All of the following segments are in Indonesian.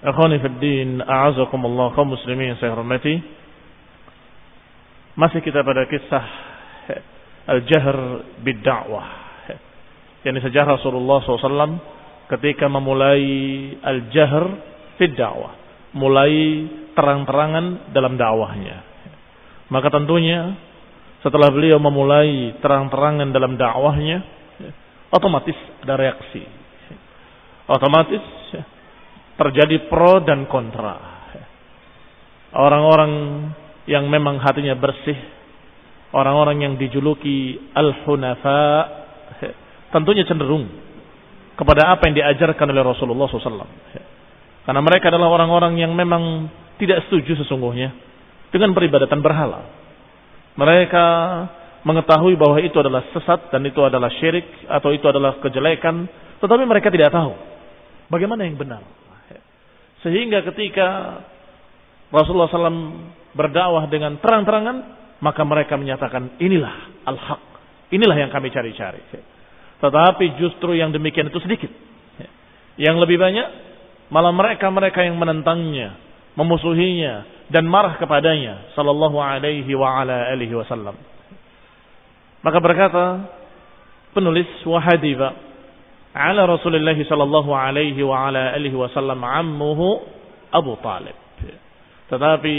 Akhwani Fiddin, A'azakumullah kaum muslimin saya hormati. Masih kita pada kisah Al-Jahr bid-da'wah. Yang sejarah Rasulullah SAW ketika memulai Al-Jahr bid-da'wah. Mulai terang-terangan dalam dakwahnya. Maka tentunya setelah beliau memulai terang-terangan dalam dakwahnya, otomatis ada reaksi. Otomatis terjadi pro dan kontra. Orang-orang yang memang hatinya bersih, orang-orang yang dijuluki al-hunafa, tentunya cenderung kepada apa yang diajarkan oleh Rasulullah SAW. Karena mereka adalah orang-orang yang memang tidak setuju sesungguhnya dengan peribadatan berhala. Mereka mengetahui bahwa itu adalah sesat dan itu adalah syirik atau itu adalah kejelekan, tetapi mereka tidak tahu bagaimana yang benar. Sehingga ketika Rasulullah SAW berdakwah dengan terang-terangan, maka mereka menyatakan inilah al-haq. Inilah yang kami cari-cari. Tetapi justru yang demikian itu sedikit. Yang lebih banyak malah mereka-mereka yang menentangnya, memusuhinya dan marah kepadanya sallallahu alaihi wa ala alihi wasallam. Maka berkata penulis wahadiba ala Rasulullah sallallahu alaihi wa ala alihi wasallam ammuhu Abu Talib. Tetapi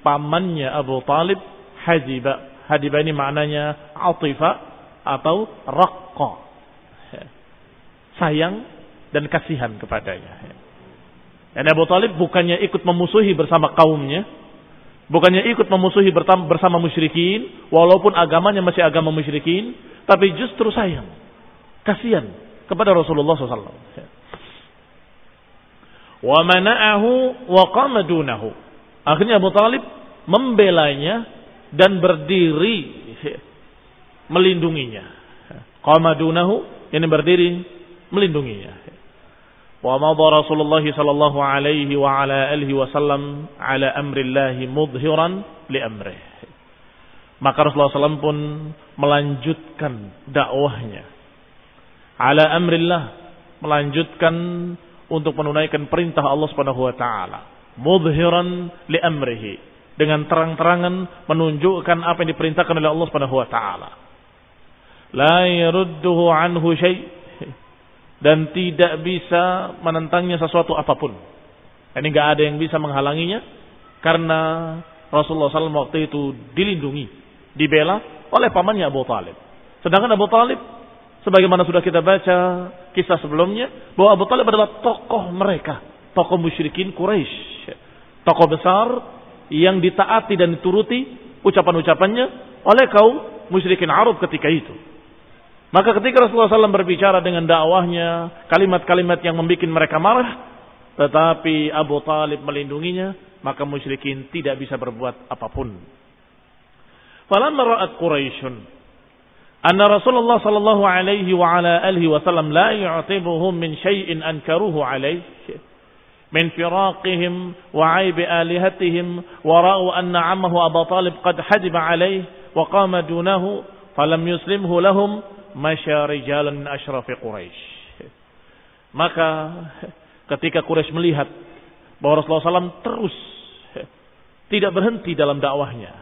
pamannya Abu Talib hajiba. Hajiba ini maknanya atifa atau raqqa. Sayang dan kasihan kepadanya. Dan Abu Talib bukannya ikut memusuhi bersama kaumnya, bukannya ikut memusuhi bersama musyrikin, walaupun agamanya masih agama musyrikin, tapi justru sayang, kasihan kepada Rasulullah SAW. Wa mana'ahu wa qama. Akhirnya Abu Talib membelanya dan berdiri melindunginya. Qama dunahu yang berdiri melindunginya. Wa madha Rasulullah sallallahu alaihi wa ala alihi wasallam ala amrillah mudhiran li amrih. Maka Rasulullah SAW pun melanjutkan dakwahnya ala amrillah melanjutkan untuk menunaikan perintah Allah Subhanahu wa taala. Mudhiran li amrihi. Dengan terang-terangan menunjukkan apa yang diperintahkan oleh Allah Subhanahu wa taala. La yarudduhu anhu syai. Dan tidak bisa menentangnya sesuatu apa pun. Ini enggak ada yang bisa menghalanginya. Karena Rasulullah SAW waktu itu dilindungi dibela oleh pamannya Abu Talib. Sedangkan Abu Talib sebagaimana sudah kita baca kisah sebelumnya bahwa Abu Talib adalah tokoh mereka, tokoh musyrikin Quraisy, tokoh besar yang ditaati dan dituruti ucapan-ucapannya oleh kaum musyrikin Arab ketika itu. Maka ketika Rasulullah SAW berbicara dengan dakwahnya, kalimat-kalimat yang membuat mereka marah, tetapi Abu Talib melindunginya, maka musyrikin tidak bisa berbuat apa pun. Falamma ra'at Quraisyun أن رسول الله صلى الله عليه وعلى آله وسلم لا يعطبهم من شيء أنكروه عليه. من فراقهم وعيب آلهتهم ورأوا أن عمه أبا طالب قد حجب عليه وقام دونه فلم يسلمه لهم مشى رجالا من أشرف قريش. Maka ketika Quraisy melihat bahwa Rasulullah SAW terus tidak berhenti dalam dakwahnya,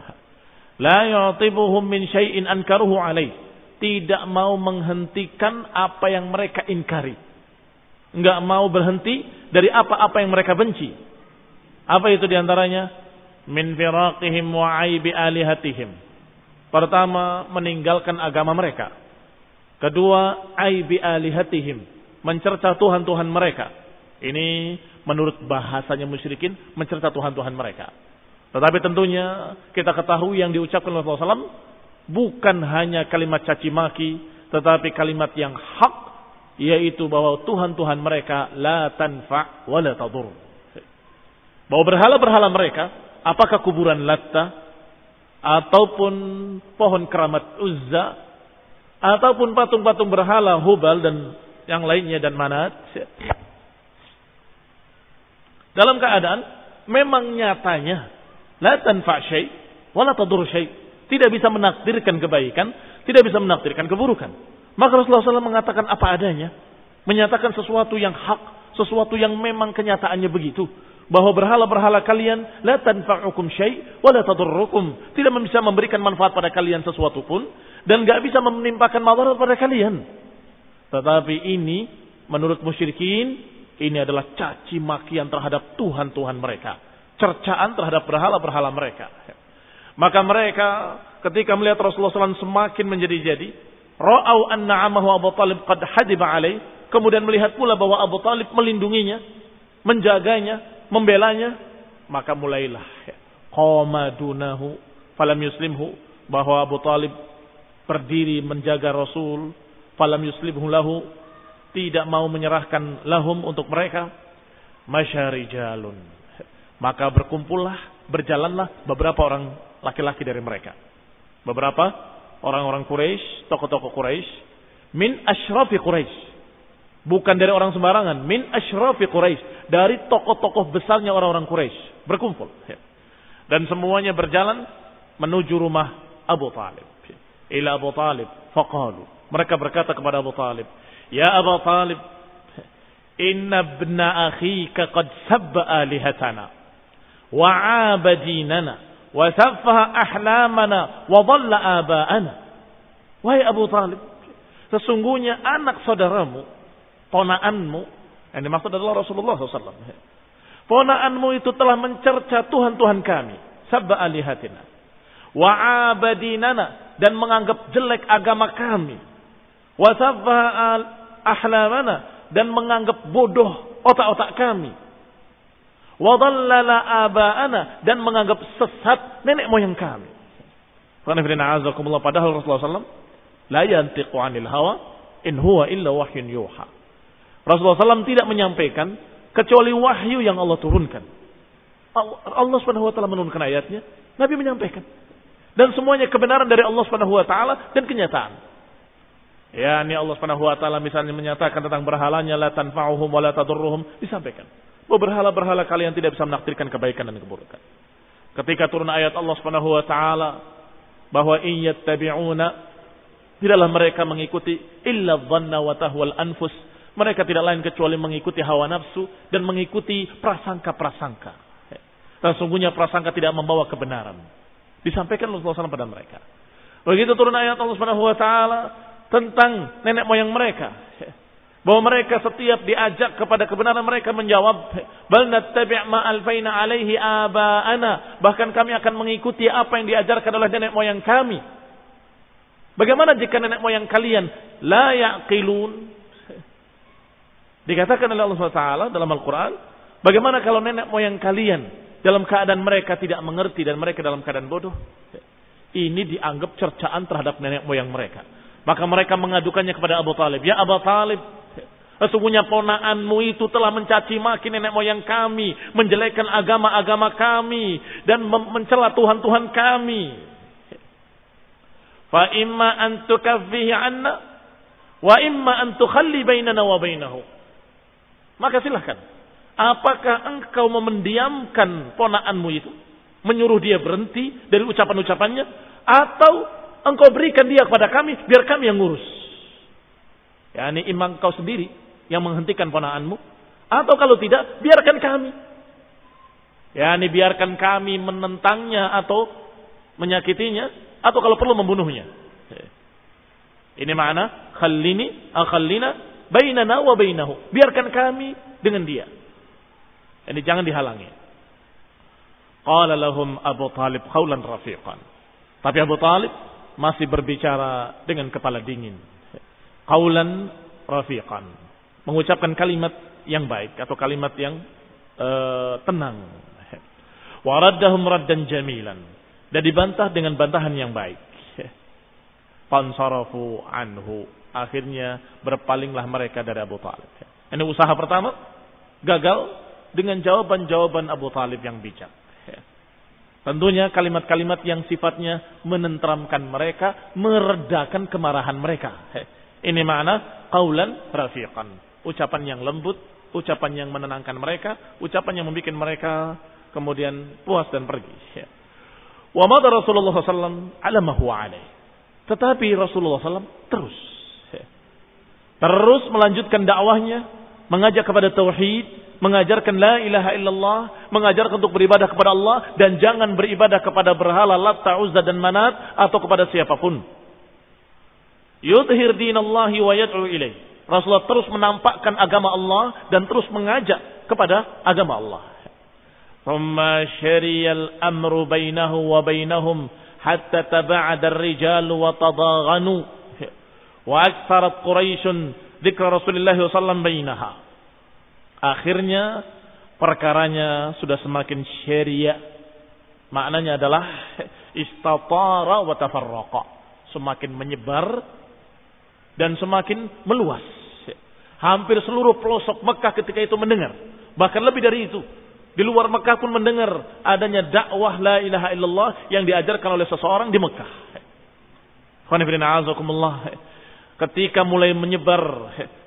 la yatibuhum min syai'in ankaruhu alaihi Tidak mau menghentikan apa yang mereka ingkari. Enggak mau berhenti dari apa-apa yang mereka benci. Apa itu di antaranya? Min firaqihim wa aibi alihatihim. Pertama, meninggalkan agama mereka Kedua, aibi alihatihim. Mencerca Tuhan-Tuhan mereka. Ini menurut bahasanya musyrikin, mencerca Tuhan-Tuhan mereka. Tetapi tentunya kita ketahui yang diucapkan oleh Rasulullah SAW bukan hanya kalimat caci maki, tetapi kalimat yang hak, yaitu bahwa Tuhan-Tuhan mereka la tanfa' wa la tadur. Bahwa berhala-berhala mereka, apakah kuburan Latta, ataupun pohon keramat Uzza, ataupun patung-patung berhala Hubal dan yang lainnya dan Manat dalam keadaan memang nyatanya la tanfa syai wala tadur syai tidak bisa menakdirkan kebaikan tidak bisa menakdirkan keburukan maka Rasulullah SAW mengatakan apa adanya menyatakan sesuatu yang hak sesuatu yang memang kenyataannya begitu bahwa berhala-berhala kalian la tanfa'ukum syai' wa la tadurrukum tidak bisa memberikan manfaat pada kalian sesuatu pun dan gak bisa menimpakan madarat pada kalian. Tetapi ini menurut musyrikin ini adalah caci makian terhadap Tuhan-Tuhan mereka. Cercaan terhadap berhala-berhala mereka. Maka mereka ketika melihat Rasulullah SAW semakin menjadi-jadi. Ra'au anna amahu Abu Talib qad hadiba alaih. Kemudian melihat pula bahwa Abu Talib melindunginya. Menjaganya. Membelanya. Maka mulailah. Qama dunahu. Falam yuslimhu. Bahwa Abu Talib berdiri menjaga Rasul, falam yuslimhu lahu, tidak mau menyerahkan lahum untuk mereka, masyarijalun. Maka berkumpullah, berjalanlah beberapa orang laki-laki dari mereka. Beberapa orang-orang Quraisy, tokoh-tokoh Quraisy, min asyrafi Quraisy. Bukan dari orang sembarangan, min asyrafi Quraisy, dari tokoh-tokoh besarnya orang-orang Quraisy, berkumpul. Dan semuanya berjalan menuju rumah Abu Talib ila Abu Talib faqalu mereka berkata kepada Abu Talib ya Abu Talib inna ibna akhika qad sabba alihatana wa saffaha ahlamana wa dhalla aba'ana wahai Abu Talib sesungguhnya anak saudaramu ponaanmu yang dimaksud adalah Rasulullah SAW ponaanmu itu telah mencerca Tuhan-Tuhan kami sabba alihatina wa abadinana dan menganggap jelek agama kami. Wasafah ahlamana dan menganggap bodoh otak-otak kami. Wadallala aba'ana dan menganggap sesat nenek moyang kami. Padahal Rasulullah SAW la yantiqu anil hawa in huwa illa wahyun yuha. Rasulullah SAW tidak menyampaikan kecuali wahyu yang Allah turunkan. Allah Subhanahu wa taala menurunkan ayatnya, Nabi menyampaikan. Dan semuanya kebenaran dari Allah Subhanahu wa taala dan kenyataan. Ya, ini Allah Subhanahu wa taala misalnya menyatakan tentang berhalanya la tanfa'uhum wa la tadurruhum disampaikan. Bahwa berhala-berhala kalian tidak bisa menakdirkan kebaikan dan keburukan. Ketika turun ayat Allah Subhanahu wa taala bahwa in yattabi'una tidaklah mereka mengikuti illa dhanna wa tahwal anfus. Mereka tidak lain kecuali mengikuti hawa nafsu dan mengikuti prasangka-prasangka. Dan sungguhnya prasangka tidak membawa kebenaran. Disampaikan Rasulullah SAW pada mereka. Begitu turun ayat Allah Subhanahu wa taala tentang nenek moyang mereka. Bahwa mereka setiap diajak kepada kebenaran mereka menjawab, "Bal nattabi' ma alfaina alaihi aba'ana." Bahkan kami akan mengikuti apa yang diajarkan oleh nenek moyang kami. Bagaimana jika nenek moyang kalian la yaqilun? Dikatakan oleh Allah SWT dalam Al-Quran, bagaimana kalau nenek moyang kalian dalam keadaan mereka tidak mengerti dan mereka dalam keadaan bodoh. Ini dianggap cercaan terhadap nenek moyang mereka. Maka mereka mengadukannya kepada Abu Talib. Ya Abu Talib, Sesungguhnya ponaanmu itu telah mencaci maki nenek moyang kami, menjelekkan agama-agama kami dan mencela Tuhan-Tuhan kami. Fa imma an anna wa imma an tukhalli bainana wa bainahu. Maka silahkan. Apakah engkau memendiamkan ponaanmu itu? Menyuruh dia berhenti dari ucapan-ucapannya? Atau engkau berikan dia kepada kami, biar kami yang ngurus? Ya, ini imam kau sendiri yang menghentikan ponaanmu? Atau kalau tidak, biarkan kami. Ya, ini biarkan kami menentangnya atau menyakitinya atau kalau perlu membunuhnya. Ini mana? Khallini, akhallina, bainana wa bainahu. Biarkan kami dengan dia. Ini jangan dihalangi. Qala lahum Abu Talib qawlan rafiqan. Tapi Abu Talib masih berbicara dengan kepala dingin. Qawlan rafiqan mengucapkan kalimat yang baik atau kalimat yang uh, tenang. Waraddahum raddan jamilan dan dibantah dengan bantahan yang baik. Fansarafu anhu. Akhirnya berpalinglah mereka dari Abu Talib. Ini usaha pertama gagal dengan jawaban-jawaban Abu Talib yang bijak. Tentunya kalimat-kalimat yang sifatnya menenteramkan mereka, meredakan kemarahan mereka. Ini makna qaulan rafiqan ucapan yang lembut, ucapan yang menenangkan mereka, ucapan yang membuat mereka kemudian puas dan pergi. Ya. Wa mada Rasulullah SAW ala ma huwa Tetapi Rasulullah SAW terus. Ya. Terus melanjutkan dakwahnya, mengajak kepada tauhid, mengajarkan la ilaha illallah, mengajarkan untuk beribadah kepada Allah dan jangan beribadah kepada berhala Lat, Ta'uzza dan Manat atau kepada siapa pun. Yudhir dinallahi wa yad'u ilaih. Rasulullah terus menampakkan agama Allah dan terus mengajak kepada agama Allah. Thumma syariyal amru bainahu wa bainahum hatta taba'ada ar-rijal wa tadaghanu wa aktsarat Quraisyun dzikra Rasulullah sallallahu bainaha. Akhirnya perkaranya sudah semakin syariah. Maknanya adalah istatara wa tafarraqa. Semakin menyebar dan semakin meluas. Hampir seluruh pelosok Mekah ketika itu mendengar. Bahkan lebih dari itu. Di luar Mekah pun mendengar adanya dakwah la ilaha illallah yang diajarkan oleh seseorang di Mekah. Ketika mulai menyebar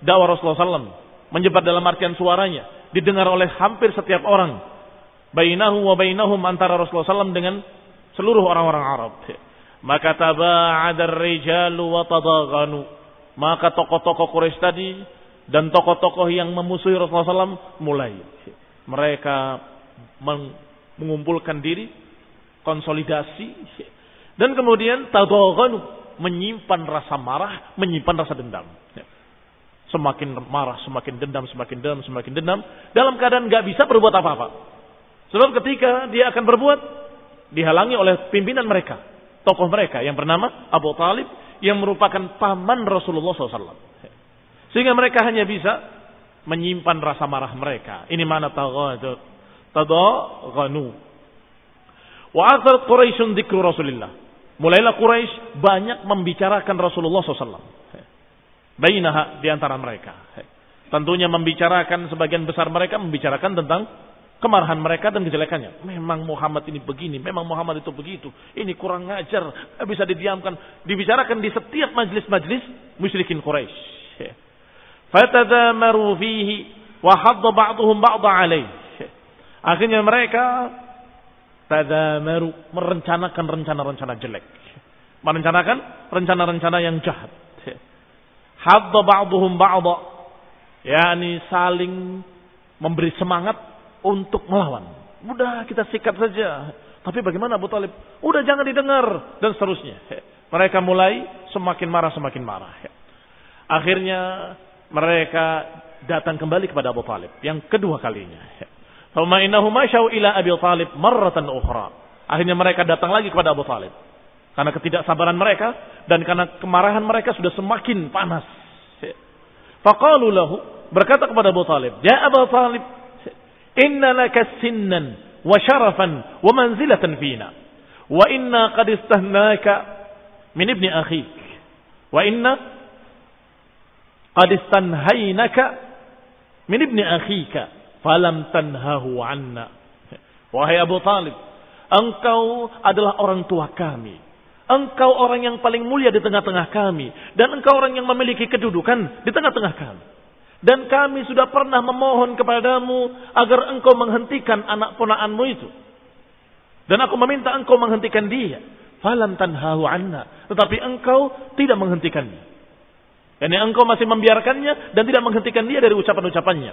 dakwah Rasulullah SAW. Menyebar dalam artian suaranya. Didengar oleh hampir setiap orang. Bainahu wa bainahum antara Rasulullah SAW dengan seluruh orang-orang Arab. Maka taba'adar rijalu wa tadaghanu maka tokoh-tokoh Quraisy tadi dan tokoh-tokoh yang memusuhi Rasulullah SAW mulai. Mereka mengumpulkan diri, konsolidasi, dan kemudian tadoghanu menyimpan rasa marah, menyimpan rasa dendam. Semakin marah, semakin dendam, semakin dendam, semakin dendam. Dalam keadaan nggak bisa berbuat apa-apa. Sebab ketika dia akan berbuat, dihalangi oleh pimpinan mereka, tokoh mereka yang bernama Abu Talib yang merupakan paman Rasulullah SAW. Sehingga mereka hanya bisa menyimpan rasa marah mereka. Ini mana taghadud. Tadaghanu. Wa akhir Quraisyun dzikru Rasulullah. Mulailah Quraisy banyak membicarakan Rasulullah SAW. Bainaha di antara mereka. Tentunya membicarakan sebagian besar mereka membicarakan tentang kemarahan mereka dan kejelekannya. Memang Muhammad ini begini, memang Muhammad itu begitu. Ini kurang ngajar, bisa didiamkan, dibicarakan di setiap majlis-majlis musyrikin Quraisy. Fatadamaru fihi wa hadda ba'dhum alaih. Akhirnya mereka tadamaru merencanakan rencana-rencana jelek. Merencanakan rencana-rencana yang jahat. Hadda ba'dhum ba'dha. yakni saling memberi semangat untuk melawan. Udah kita sikat saja. Tapi bagaimana Abu Talib? Udah jangan didengar dan seterusnya. Mereka mulai semakin marah semakin marah. Akhirnya mereka datang kembali kepada Abu Talib yang kedua kalinya. Thumma innahum ila Abi Talib marratan ukhra. Akhirnya mereka datang lagi kepada Abu Talib. Karena ketidaksabaran mereka dan karena kemarahan mereka sudah semakin panas. Faqalu lahu berkata kepada Abu Talib, "Ya Abu Talib, Inna laka sinnan wa syarafan wa manzilatan fina. Wa inna qad istahnaka min ibni akhik. Wa inna qad istanhaynaka min ibni akhika falam tanhahu anna. Wahai Abu Talib, engkau adalah orang tua kami. Engkau orang yang paling mulia di tengah-tengah kami. Dan engkau orang yang memiliki kedudukan di tengah-tengah kami. Dan kami sudah pernah memohon kepadamu agar engkau menghentikan anak ponaanmu itu. Dan aku meminta engkau menghentikan dia. Falam tanhahu anna. Tetapi engkau tidak menghentikannya. Yani engkau masih membiarkannya dan tidak menghentikan dia dari ucapan-ucapannya.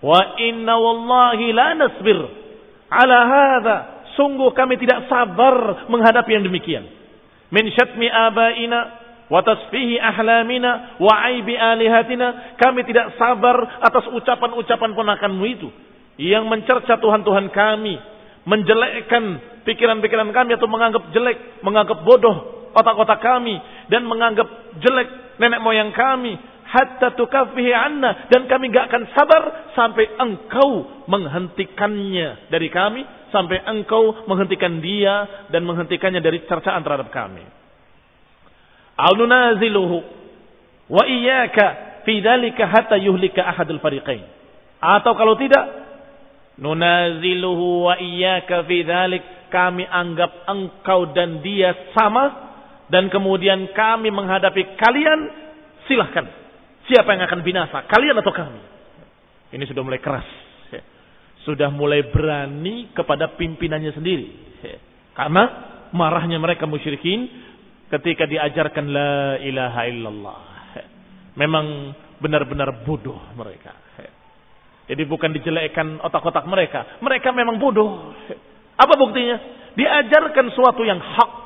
Wa inna wallahi la nasbir ala hadha. Sungguh kami tidak sabar menghadapi yang demikian. Min syatmi abaina wa tasfihi ahlamina wa aibi alihatina. Kami tidak sabar atas ucapan-ucapan ponakanmu itu. Yang mencerca Tuhan-Tuhan kami. Menjelekkan pikiran-pikiran kami atau menganggap jelek, menganggap bodoh otak-otak kami dan menganggap jelek nenek moyang kami hatta tukafihi anna dan kami gak akan sabar sampai engkau menghentikannya dari kami sampai engkau menghentikan dia dan menghentikannya dari cercaan terhadap kami. Au nunaziluhu wa iyyaka fi dzalika hatta yuhlika ahadul fariqain. Atau kalau tidak nunaziluhu wa iyyaka fi dzalik kami anggap engkau dan dia sama dan kemudian kami menghadapi kalian silahkan. Siapa yang akan binasa? Kalian atau kami? Ini sudah mulai keras. Sudah mulai berani kepada pimpinannya sendiri. Karena marahnya mereka musyrikin ketika diajarkan la ilaha illallah. Memang benar-benar bodoh mereka. Jadi bukan dijelekkan otak-otak mereka. Mereka memang bodoh. Apa buktinya? Diajarkan suatu yang hak.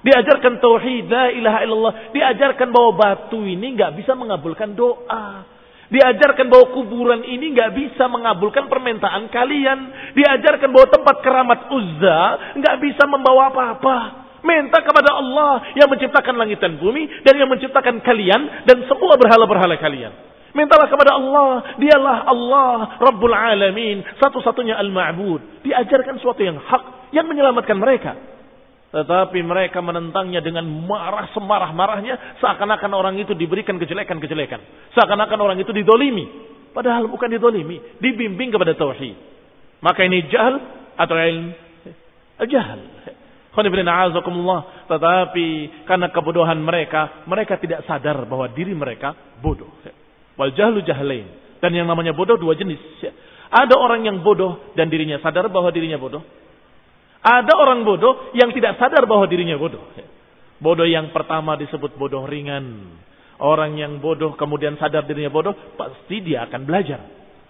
Diajarkan tauhid, la ilaha illallah. Diajarkan bahwa batu ini nggak bisa mengabulkan doa. Diajarkan bahwa kuburan ini nggak bisa mengabulkan permintaan kalian. Diajarkan bahwa tempat keramat Uzza nggak bisa membawa apa-apa. Minta kepada Allah yang menciptakan langit dan bumi dan yang menciptakan kalian dan semua berhala-berhala kalian. Mintalah kepada Allah. Dialah Allah Rabbul Alamin. Satu-satunya Al-Ma'bud. Diajarkan sesuatu yang hak. Yang menyelamatkan mereka. Tetapi mereka menentangnya dengan marah semarah-marahnya. Seakan-akan orang itu diberikan kejelekan-kejelekan. Seakan-akan orang itu didolimi. Padahal bukan didolimi. Dibimbing kepada tauhid. Maka ini jahal atau ilm. Jahal. Tetapi karena kebodohan mereka, mereka tidak sadar bahwa diri mereka bodoh. Wal jahlu jahlain. Dan yang namanya bodoh dua jenis. Ada orang yang bodoh dan dirinya sadar bahwa dirinya bodoh. Ada orang bodoh yang tidak sadar bahwa dirinya bodoh. Bodoh yang pertama disebut bodoh ringan. Orang yang bodoh kemudian sadar dirinya bodoh, pasti dia akan belajar.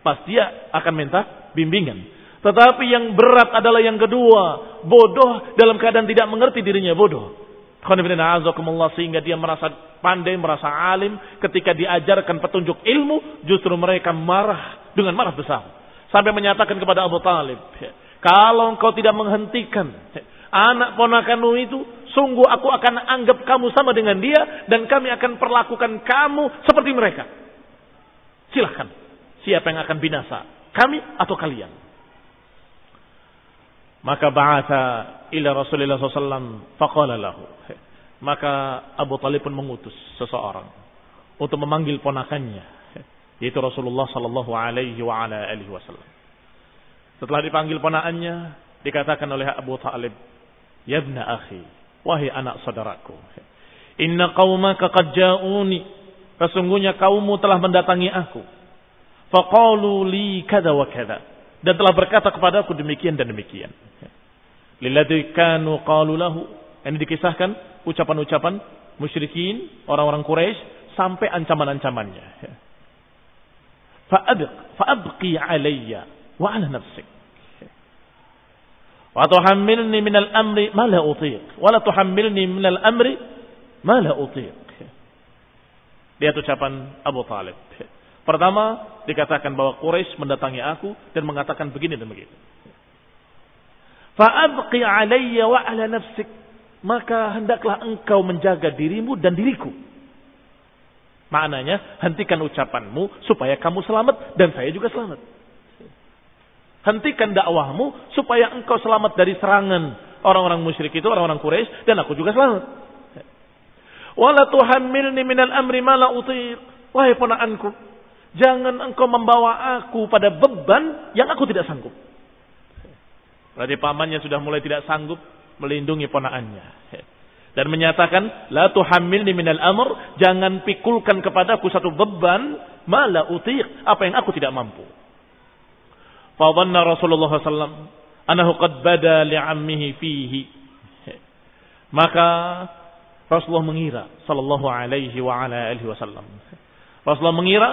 Pasti dia akan minta bimbingan. Tetapi yang berat adalah yang kedua. Bodoh dalam keadaan tidak mengerti dirinya bodoh sehingga dia merasa pandai, merasa alim ketika diajarkan petunjuk ilmu, justru mereka marah dengan marah besar. Sampai menyatakan kepada Abu Talib, kalau engkau tidak menghentikan anak ponakanmu itu, sungguh aku akan anggap kamu sama dengan dia dan kami akan perlakukan kamu seperti mereka. Silahkan, siapa yang akan binasa? Kami atau kalian? Maka bahasa ila Rasulullah SAW faqala lahu. Maka Abu Talib pun mengutus seseorang untuk memanggil ponakannya yaitu Rasulullah sallallahu alaihi wasallam. Setelah dipanggil ponakannya, dikatakan oleh Abu Talib, "Ya ibna akhi, wahai anak saudaraku, inna qaumaka qad ja'uni." Sesungguhnya kaummu telah mendatangi aku. Faqalu li kada wa kada. Dan telah berkata kepadaku demikian dan demikian. Lilladzi kanu qalu lahu. Ini dikisahkan ucapan-ucapan musyrikin, orang-orang Quraisy sampai ancaman-ancamannya. Fa'abq, fa'abqi alayya wa ala nafsik. Wa tuhammilni min al-amri ma la utiq. Wa la tuhammilni min al-amri ma la utiq. Lihat ucapan Abu Talib. Pertama, dikatakan bahwa Quraisy mendatangi aku dan mengatakan begini dan begitu. Fa'abqi alayya wa ala nafsik. Maka hendaklah engkau menjaga dirimu dan diriku. Maknanya, hentikan ucapanmu supaya kamu selamat dan saya juga selamat. Hentikan dakwahmu supaya engkau selamat dari serangan orang-orang musyrik itu, orang-orang Quraisy dan aku juga selamat. Wala tuhammilni minal amri ma la utir. Wahai ponakanku, jangan engkau membawa aku pada beban yang aku tidak sanggup. Berarti pamannya sudah mulai tidak sanggup melindungi ponakannya. Dan menyatakan, La tuhammilni minal amr, jangan pikulkan kepadaku satu beban, mala utiq, apa yang aku tidak mampu. Fadhanna Rasulullah SAW, anahu qad bada li'ammihi fihi. Maka Rasulullah mengira sallallahu alaihi wa ala alihi wasallam. Rasulullah mengira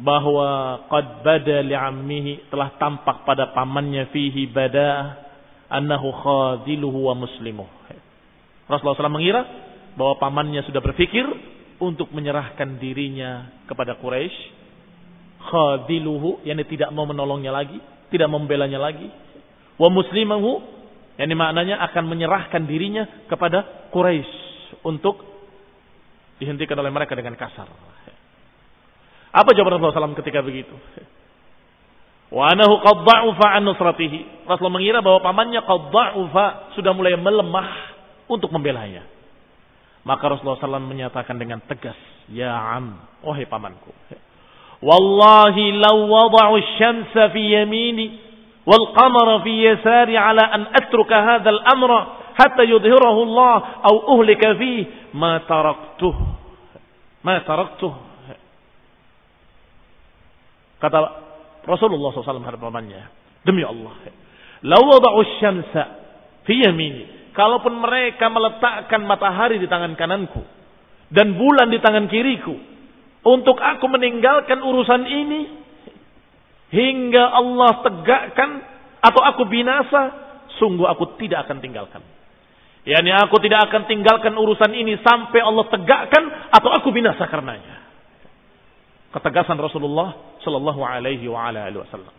bahwa qad bada li'ammihi telah tampak pada pamannya fihi bada annahu khadiluhu wa muslimuh. Rasulullah SAW mengira bahwa pamannya sudah berpikir untuk menyerahkan dirinya kepada Quraisy. Khadiluhu, yakni tidak mau menolongnya lagi, tidak membelanya lagi. Wa muslimahu, yakni maknanya akan menyerahkan dirinya kepada Quraisy untuk dihentikan oleh mereka dengan kasar. Apa jawaban Rasulullah SAW ketika begitu? Wa anahu qad dha'ufa an nusratihi. Rasulullah mengira bahwa pamannya qad dha'ufa sudah mulai melemah untuk membelanya. Maka Rasulullah SAW menyatakan dengan tegas, Ya am, wahai pamanku. Wallahi law wada'u syamsa fi yamini wal qamara fi yasari ala an atruka hadzal amra hatta yudhhirahu Allah aw uhlika fi ma taraktuh. Ma. Kata Rasulullah SAW terhadap pamannya. Demi Allah. Wada'u syamsa fi yamini. Kalaupun mereka meletakkan matahari di tangan kananku. Dan bulan di tangan kiriku. Untuk aku meninggalkan urusan ini. Hingga Allah tegakkan. Atau aku binasa. Sungguh aku tidak akan tinggalkan. Yani aku tidak akan tinggalkan urusan ini sampai Allah tegakkan atau aku binasa karenanya. Ketegasan Rasulullah Sallallahu Alaihi Wasallam.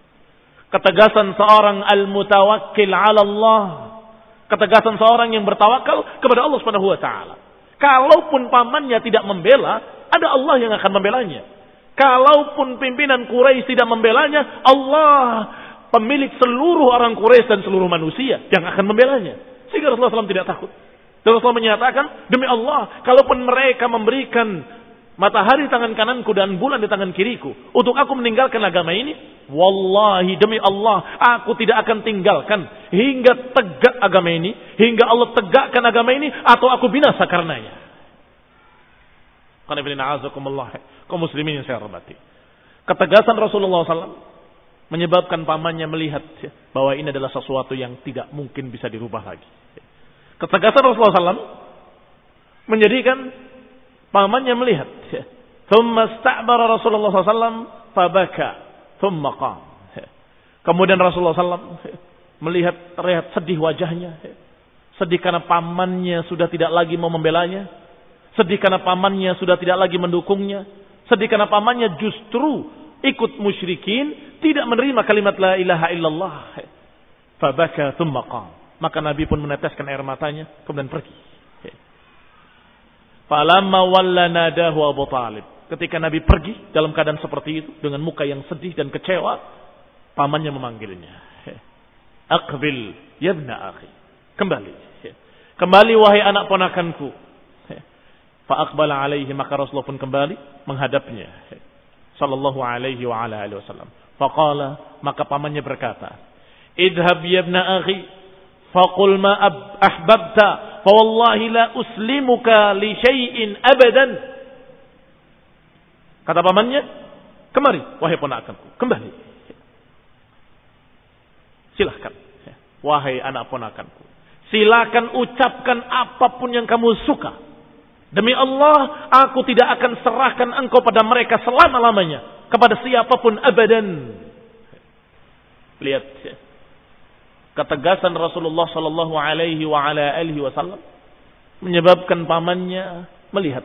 Ketegasan seorang al-mutawakkil ala Allah. Ketegasan seorang yang bertawakal kepada Allah Subhanahu Wa Taala. Kalaupun pamannya tidak membela, ada Allah yang akan membelanya. Kalaupun pimpinan Quraisy tidak membelanya, Allah pemilik seluruh orang Quraisy dan seluruh manusia yang akan membelanya. Sehingga Rasulullah SAW tidak takut. Dan Rasulullah menyatakan, demi Allah, kalaupun mereka memberikan matahari tangan kananku dan bulan di tangan kiriku untuk aku meninggalkan agama ini wallahi demi Allah aku tidak akan tinggalkan hingga tegak agama ini hingga Allah tegakkan agama ini atau aku binasa karenanya kaum muslimin yang saya hormati ketegasan Rasulullah SAW menyebabkan pamannya melihat bahwa ini adalah sesuatu yang tidak mungkin bisa dirubah lagi ketegasan Rasulullah SAW menjadikan Pamannya melihat. Thumma sta'bara Rasulullah SAW fabaka. Thumma qam. Kemudian Rasulullah SAW melihat terlihat sedih wajahnya. Sedih karena pamannya sudah tidak lagi mau membelanya. Sedih karena pamannya sudah tidak lagi mendukungnya. Sedih karena pamannya justru ikut musyrikin. Tidak menerima kalimat la ilaha illallah. Fabaka thumma. Maka Nabi pun meneteskan air matanya. Kemudian pergi. Falamma walla nadahu Abu Talib. Ketika Nabi pergi dalam keadaan seperti itu dengan muka yang sedih dan kecewa, pamannya memanggilnya. Aqbil yabna akhi. Kembali. Kembali wahai anak ponakanku. Fa'aqbala alaihi maka Rasulullah pun kembali menghadapnya. Sallallahu alaihi wa ala alihi wasallam. Faqala maka pamannya berkata, "Idhab yabna akhi faqul ma ahbabta Fawallahi la uslimuka li syai'in abadan. Kata pamannya, kemari wahai ponakanku, kembali. Silahkan, wahai anak ponakanku. Silakan ucapkan apa pun yang kamu suka. Demi Allah, aku tidak akan serahkan engkau pada mereka selama-lamanya. Kepada siapa pun abadan. Lihat, ketegasan Rasulullah Shallallahu Alaihi Wasallam menyebabkan pamannya melihat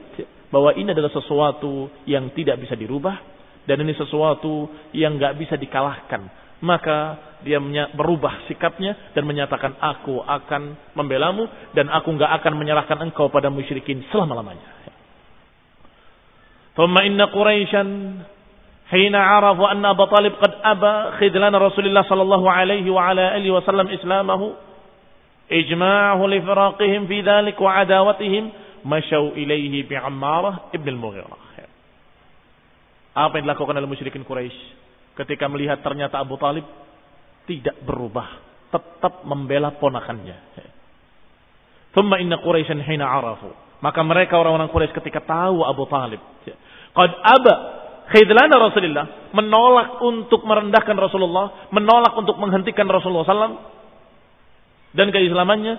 bahwa ini adalah sesuatu yang tidak bisa dirubah dan ini sesuatu yang nggak bisa dikalahkan maka dia berubah sikapnya dan menyatakan aku akan membelamu dan aku nggak akan menyerahkan engkau pada musyrikin selama-lamanya. Thumma inna Quraisyan hina arafu anna Abu Talib qad aba khidlan Rasulullah sallallahu alaihi wa ala alihi wa sallam islamahu ijma'ahu li firaqihim fi dhalik wa adawatihim masyau ilaihi bi Ammarah ibn al-Mughirah. Apa yang dilakukan oleh musyrikin Quraisy? Ketika melihat ternyata Abu Talib tidak berubah, tetap membela ponakannya. Thumma inna Quraisyan hina arafu. Maka mereka orang-orang Quraisy ketika tahu Abu Talib, qad aba khidlan Rasulullah menolak untuk merendahkan Rasulullah, menolak untuk menghentikan Rasulullah SAW dan keislamannya,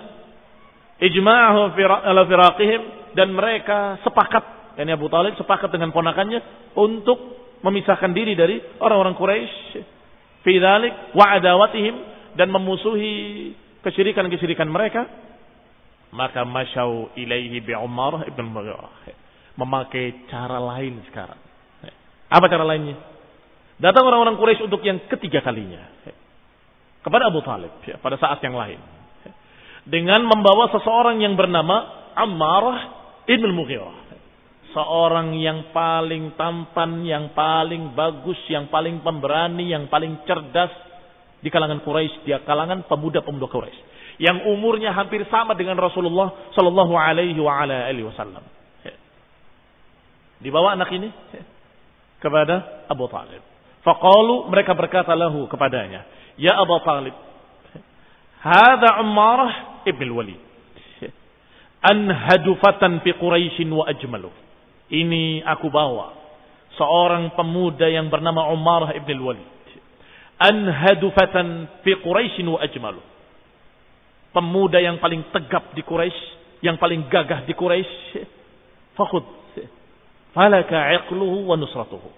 ijma'ahu ala firaqihim dan mereka sepakat yakni Abu Talib sepakat dengan ponakannya untuk memisahkan diri dari orang-orang Quraisy. Fi dzalik wa adawatihim dan memusuhi kesyirikan-kesyirikan mereka. Maka masyau ilaihi bi Umar ibn Mughirah memakai cara lain sekarang. Apa cara lainnya? Datang orang-orang Quraisy untuk yang ketiga kalinya. Kepada Abu Talib pada saat yang lain. Dengan membawa seseorang yang bernama Ammarah ibn Mughirah seorang yang paling tampan, yang paling bagus, yang paling pemberani, yang paling cerdas di kalangan Quraisy, di kalangan pemuda-pemuda Quraisy, yang umurnya hampir sama dengan Rasulullah Shallallahu Alaihi Wasallam. Dibawa anak ini kepada Abu Talib. Faqalu mereka berkata lahu kepadanya, Ya Abu Talib, Hada Ummarah ibn Walid. Anhadu fatan fi Quraisyin wa ajmaluh ini aku bawa seorang pemuda yang bernama Umar ibn al-Walid. Anhadu fatan fi Quraisy wa ajmalu. Pemuda yang paling tegap di Quraisy, yang paling gagah di Quraisy. Fakhud. Falaka 'iqluhu wa nusratuhu.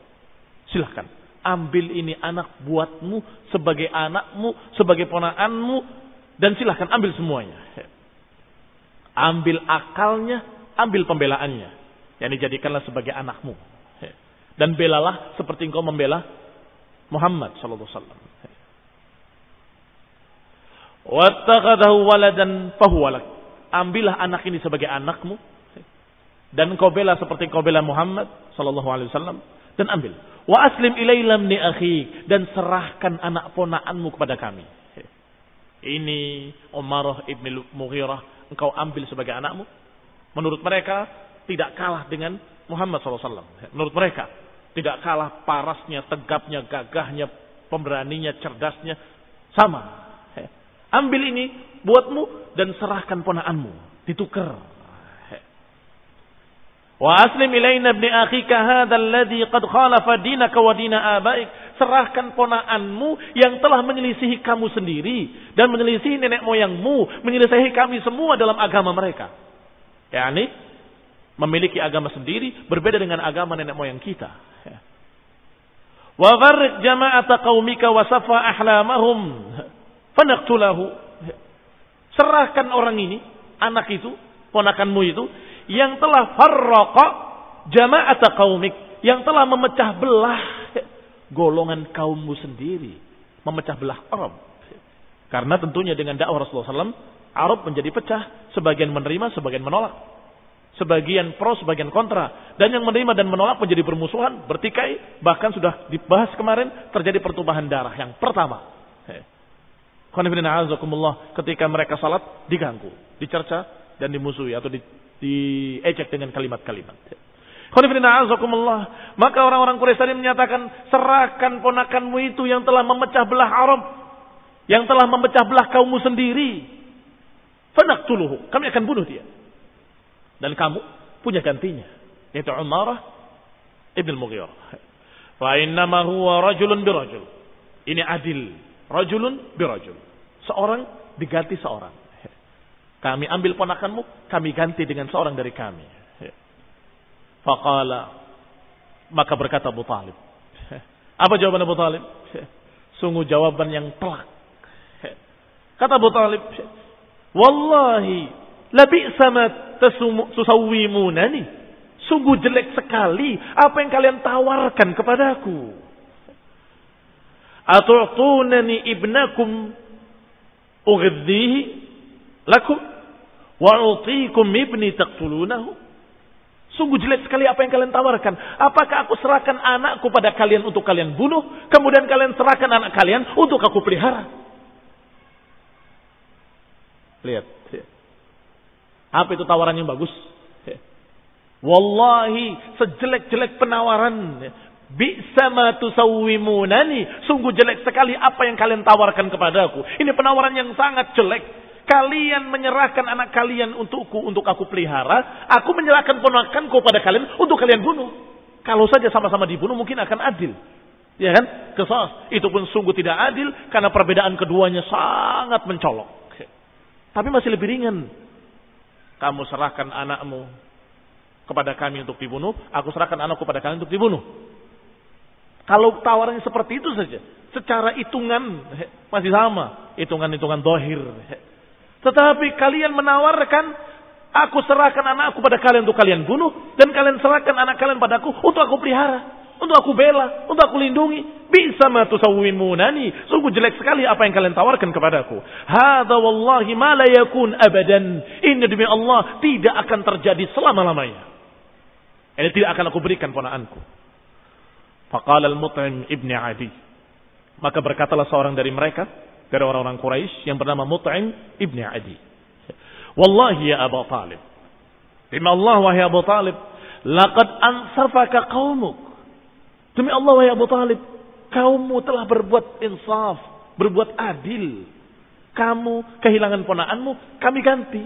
Silahkan ambil ini anak buatmu sebagai anakmu, sebagai ponakanmu dan silahkan ambil semuanya. Ambil akalnya, ambil pembelaannya yang dijadikanlah sebagai anakmu. Dan belalah seperti engkau membela Muhammad sallallahu alaihi wasallam. Waladan fahuwalak. Ambillah anak ini sebagai anakmu dan engkau bela seperti engkau bela Muhammad sallallahu alaihi wasallam dan ambil. Wa aslim ilailam ni akhi dan serahkan anak ponakanmu kepada kami. Ini Umarah ibn Mughirah engkau ambil sebagai anakmu. Menurut mereka tidak kalah dengan Muhammad SAW. Menurut mereka, tidak kalah parasnya, tegapnya, gagahnya, pemberaninya, cerdasnya, sama. Ambil ini buatmu dan serahkan ponaanmu. Ditukar. Wa aslim ilaina ibni akhika hadha alladhi qad khalafa dinaka wa dina abaik. Serahkan ponaanmu yang telah menyelisihi kamu sendiri dan menyelisihi nenek moyangmu, menyelisihi kami semua dalam agama mereka. Yani memiliki agama sendiri berbeda dengan agama nenek moyang kita. Wa gharriq jama'ata qaumika wa safa ahlamahum fanaqtulahu. Serahkan orang ini, anak itu, ponakanmu itu yang telah farraqa jama'ata qaumik, yang telah memecah belah golongan kaummu sendiri, memecah belah Arab. Karena tentunya dengan dakwah Rasulullah SAW, Arab menjadi pecah, sebagian menerima, sebagian menolak. Sebagian pro, sebagian kontra. Dan yang menerima dan menolak menjadi bermusuhan, bertikai. Bahkan sudah dibahas kemarin, terjadi pertumpahan darah yang pertama. Ketika mereka salat, diganggu, dicerca, dan dimusuhi. Atau di, dengan kalimat-kalimat. Maka orang-orang Quraisy tadi menyatakan, serahkan ponakanmu itu yang telah memecah belah Arab. Yang telah memecah belah kaummu sendiri. Fanaktuluhu. Kami akan bunuh dia. Dan kamu punya gantinya. Yaitu Umarah Ibn Mughirah. Fa innama huwa rajulun birajul. Ini adil. Rajulun birajul. Seorang diganti seorang. Kami ambil ponakanmu, kami ganti dengan seorang dari kami. Faqala. Maka berkata Abu Talib. Apa jawaban Abu Talib? Sungguh jawaban yang telak. Kata Abu Talib. Wallahi. Labi sama tusawwimunani. Sungguh jelek sekali apa yang kalian tawarkan kepadaku. Atu'tunani ibnakum ughidhihi lakum wa utikum ibni taqtulunahu. Sungguh jelek sekali apa yang kalian tawarkan. Apakah aku serahkan anakku pada kalian untuk kalian bunuh, kemudian kalian serahkan anak kalian untuk aku pelihara? Lihat, apa itu tawaran yang bagus? Wallahi sejelek-jelek penawaran. Bisa ma tusawwimunani. Sungguh jelek sekali apa yang kalian tawarkan kepadaku. Ini penawaran yang sangat jelek. Kalian menyerahkan anak kalian untukku, untuk aku pelihara. Aku menyerahkan ponakanku pada kalian untuk kalian bunuh. Kalau saja sama-sama dibunuh mungkin akan adil. Ya kan? Kesas. Itu pun sungguh tidak adil karena perbedaan keduanya sangat mencolok. Tapi masih lebih ringan. Kamu serahkan anakmu kepada kami untuk dibunuh, aku serahkan anakku kepada kalian untuk dibunuh. Kalau tawarannya seperti itu saja, secara hitungan masih sama, hitungan-hitungan dohir. Tetapi kalian menawarkan, aku serahkan anakku pada kalian untuk kalian bunuh, dan kalian serahkan anak kalian padaku untuk aku pelihara untuk aku bela, untuk aku lindungi. Bisa ma tusawwimunani. Sungguh jelek sekali apa yang kalian tawarkan kepadaku. Hada wallahi ma la yakun abadan. Ini demi Allah tidak akan terjadi selama-lamanya. Ini tidak akan aku berikan ponaanku. Faqala al-Mut'im ibni Adi. Maka berkatalah seorang dari mereka, dari orang-orang Quraisy yang bernama Mut'im ibni Adi. Wallahi ya Abu Talib. Demi Allah wahai Abu Talib, laqad ansafaka qaumuk Demi Allah wahai Abu Talib, kaummu telah berbuat insaf, berbuat adil. Kamu kehilangan ponaanmu, kami ganti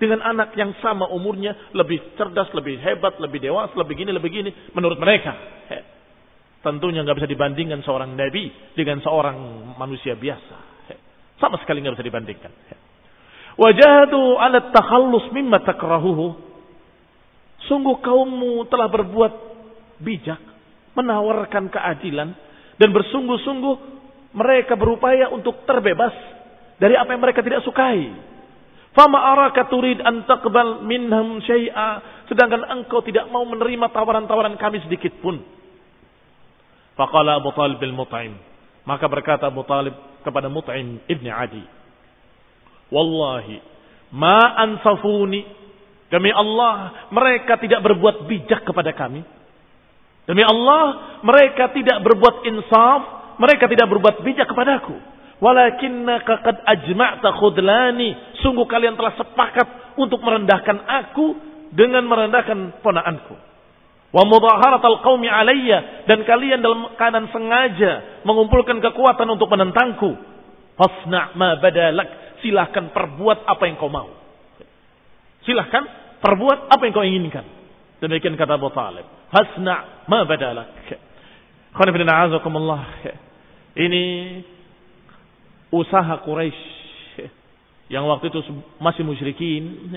dengan anak yang sama umurnya, lebih cerdas, lebih hebat, lebih dewasa, lebih gini, lebih gini, menurut mereka. Tentunya nggak bisa dibandingkan seorang nabi dengan seorang manusia biasa. Sama sekali nggak bisa dibandingkan. Wajahdu ala takhallus mimma takrahuhu. Sungguh kaummu telah berbuat bijak menawarkan keadilan dan bersungguh-sungguh mereka berupaya untuk terbebas dari apa yang mereka tidak sukai. Fama araka turid an taqbal minhum syai'a sedangkan engkau tidak mau menerima tawaran-tawaran kami sedikit pun. Faqala Abu Talib bil Mut'im. Maka berkata Abu Talib kepada Mut'im ibni Adi. Wallahi ma ansafuni demi Allah mereka tidak berbuat bijak kepada kami Demi Allah, mereka tidak berbuat insaf, mereka tidak berbuat bijak kepadaku. Walakinnaka qad ajma'ta khudlani. Sungguh kalian telah sepakat untuk merendahkan aku dengan merendahkan ponaanku. Wa mudaharatal qaumi alayya dan kalian dalam keadaan sengaja mengumpulkan kekuatan untuk menentangku. Fasna' ma badalak. Silahkan perbuat apa yang kau mau. Silahkan perbuat apa yang kau inginkan. Demikian kata Abu Talib. Hasna ma badalak. Ini usaha Quraisy yang waktu itu masih musyrikin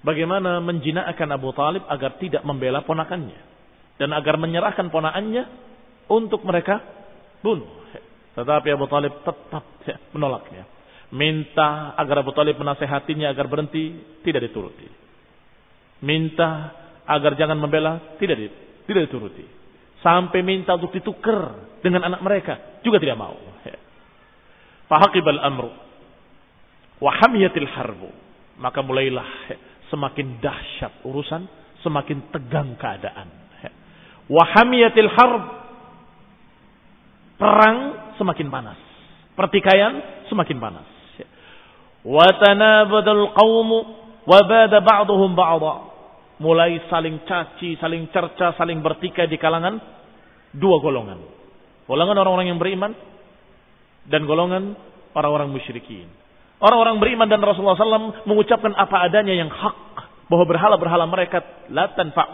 bagaimana menjinakkan Abu Talib agar tidak membela ponakannya dan agar menyerahkan ponakannya untuk mereka bunuh. Tetapi Abu Talib tetap menolaknya. Minta agar Abu Talib menasehatinya agar berhenti, tidak dituruti. Minta agar jangan membela, tidak tidak dituruti. Sampai minta untuk ditukar dengan anak mereka, juga tidak mau. Fahaqibal amru wa hamiyatil harbu. Maka mulailah semakin dahsyat urusan, semakin tegang keadaan. Wa hamiyatil harb perang semakin panas. Pertikaian semakin panas. Wa tanabadul qawmu wa bada ba'duhum ba'dha mulai saling caci, saling cerca, saling bertikai di kalangan dua golongan. Golongan orang-orang yang beriman dan golongan orang-orang musyrikin. Orang-orang beriman dan Rasulullah SAW mengucapkan apa adanya yang hak bahwa berhala-berhala mereka la tanfa'.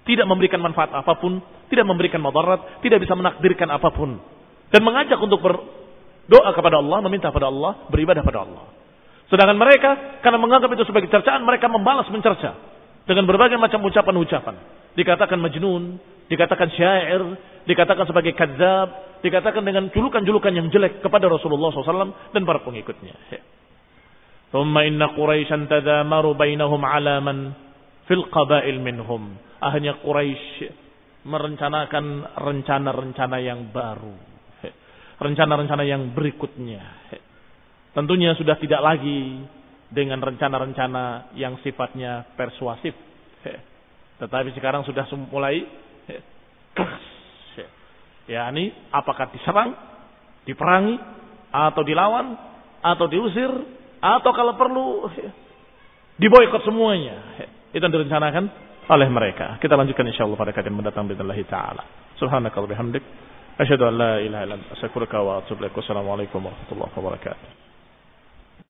Tidak memberikan manfaat apa pun, tidak memberikan madarat, tidak bisa menakdirkan apa pun. Dan mengajak untuk berdoa kepada Allah, meminta kepada Allah, beribadah pada Allah. Sedangkan mereka, karena menganggap itu sebagai cercaan, mereka membalas mencerca dengan berbagai macam ucapan-ucapan. Dikatakan majnun, dikatakan syair, dikatakan sebagai kadzab, dikatakan dengan julukan-julukan yang jelek kepada Rasulullah SAW dan para pengikutnya. Thumma inna Quraisyan tadamaru bainahum alaman fil qabail minhum. Akhirnya Quraisy merencanakan rencana-rencana yang baru. Rencana-rencana yang berikutnya. Tentunya sudah tidak lagi dengan rencana-rencana yang sifatnya persuasif. Tetapi sekarang sudah mulai. Ya, ini apakah diserang, diperangi, atau dilawan, atau diusir, atau kalau perlu diboykot semuanya. Itu yang direncanakan oleh mereka. Kita lanjutkan insyaallah pada kajian mendatang billahi taala. Subhanakallahumma bihamdik asyhadu an la ilaha wa atubu. Wassalamualaikum warahmatullahi wabarakatuh.